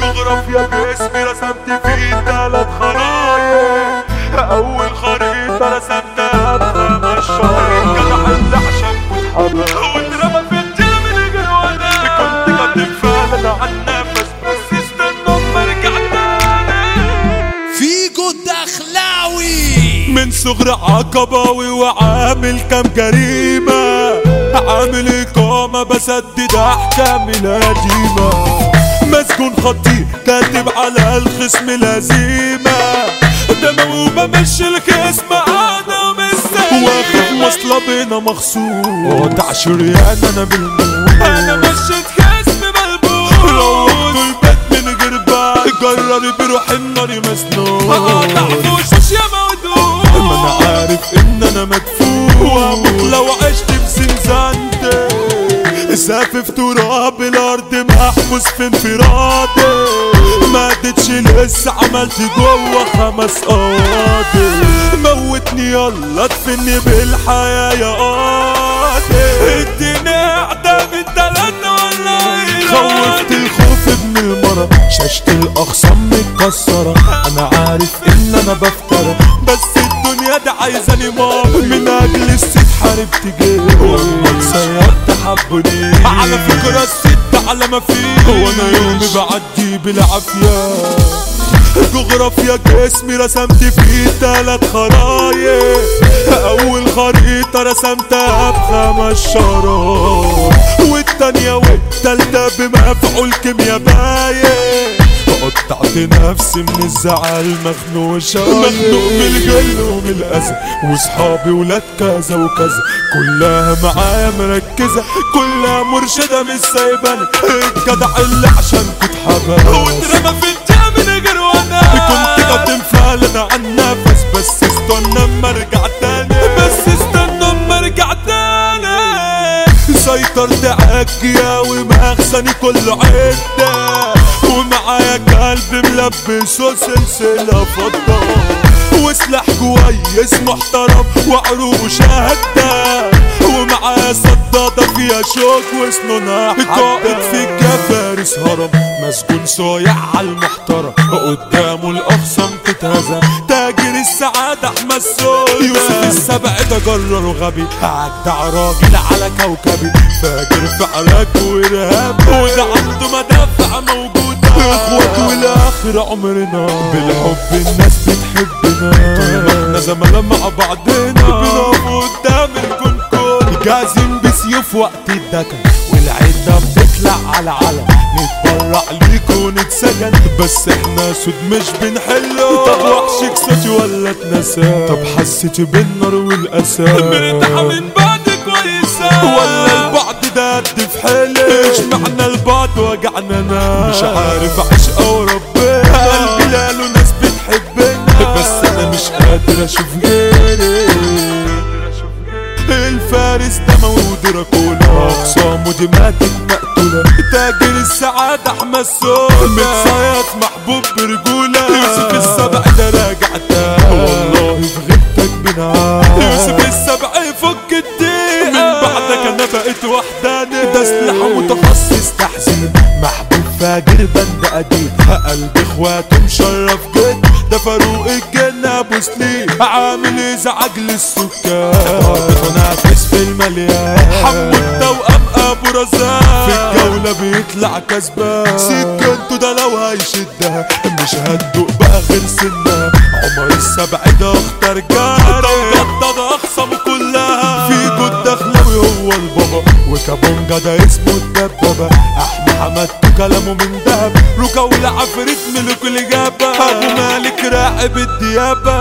جغرافيا باسمي رسمت فيه تلات خرايط أول خريطة رسمتها بخمس شرايط جدع اللي عشان كنت واترمى في الجيم غير وداع كنت كاتب فعلا عن نفس بس استنى اما ارجع تاني فيجو الدخلاوي من صغر عقباوي وعامل كام جريمة. عامل إقامة بسدد أحكامي القديمة مسجون خطي كاتب على الخصم لازمة. دموي وبمشي الخصم أنا مستني واخد وصلة بينا مخصوص. وضع شريان أنا بالموت. أنا مشيت خصم ملبوس. روحت البيت من غير باب جرر بروح النار مسنون. اقطع وشوش يا مودود. ما أنا عارف إن أنا مدفون. واموت لو عشت في زنزانتي سافف تراب محبوس في انفرادي. ما اديتش لسه عملت جوة خمس قواضي موتني يلا ادفني بالحياة يا قاضي. اديني اعدام التلاتة ولا خوفت الخوف ابن المرة شاشة الاخصام متكسرة. أنا عارف إن أنا بفترى بس الدنيا دي عايزاني ماما من أجل الست حاربت جيب وامك سيبت حبني. على فكرة الست على ما فيه وأنا يومي بعدي بالعافية. جغرافيا جسمي رسمت فيه تلات خرايط. أول خريطة رسمتها بخمس شرايط والتانية والتالتة بمفعول كيميا باين قطعت نفسي من الزعل مخنوق مخنوق من الجل ومن الأذى وصحابي ولاد كذا وكذا. كلها معايا مركزة كلها مرشدة مش سايباني الجدع اللي عشان كنت حبايب واترمى في الجام من غير تاني سيطرت عالجيا ومخزني كله عدة. ومعايا كلب ملبسه سلسلة فضة. وسلاح كويس محترم وعروش هدى ومعايا صدادة فيها شوك وسنونها قائد فيك يا فارس هرم. مسجون صايع على المحترم. قدامه الأخصم تتهزم تاجر السعادة أحمد سوي يوسف السبع ده جرر وغبي أجدع راجل على كوكبي. فاجر في عراك وإرهاب. وده عنده مدافع موجودة إخوات والآخر عمرنا. بالحب الناس بتحبنا. طول ما إحنا زملاء مع بعضنا. بنقف قدام الكونكور جاهزين بسيوف وقت الدكن والعدة بتطلع على علم نتبرع ليك ونتسجن بس إحنا سود مش بنحله. طب وحشك صوتي ولا اتنسى؟ طب حسيت بالنار والأسى. مرتاحة من بعد كويسة. ولا البعد ده قد في حيلي إيش معنى البعد وجعنا أنا؟ مش عارف عشق وربنا قلبي لاله ناس بتحبنا. بس أنا مش قادر أشوف غيري. اقسامه دي ماتت مقتولة. تاجر السعادة احمد سودا متصيط محبوب برجولة. يوسف السبع ده راجع تاني والله في غيبتك بنعاد يوسف السبع يفك الدقيقة من بعدك أنا بقيت وحداني. ده سلاح متخصص تحزين محبوب فاجر بند قديم قلب اخواته مشرف جد ده فاروق الجن أبو سليم. عامل ازعاج للسكان منافس في المليان حمو التوأم أبو رزاق. في الجولة بيطلع كسبان. سكنته ده لو هيشدها مش هتدوق بقى غير سنة. عمر السبع ده اختار جاري ده أخصم كلها. في جود دخلاوي هو البابا. وكابونجا ده روكا والعفريت ملك الإجابة أبو مالك راقب الديابة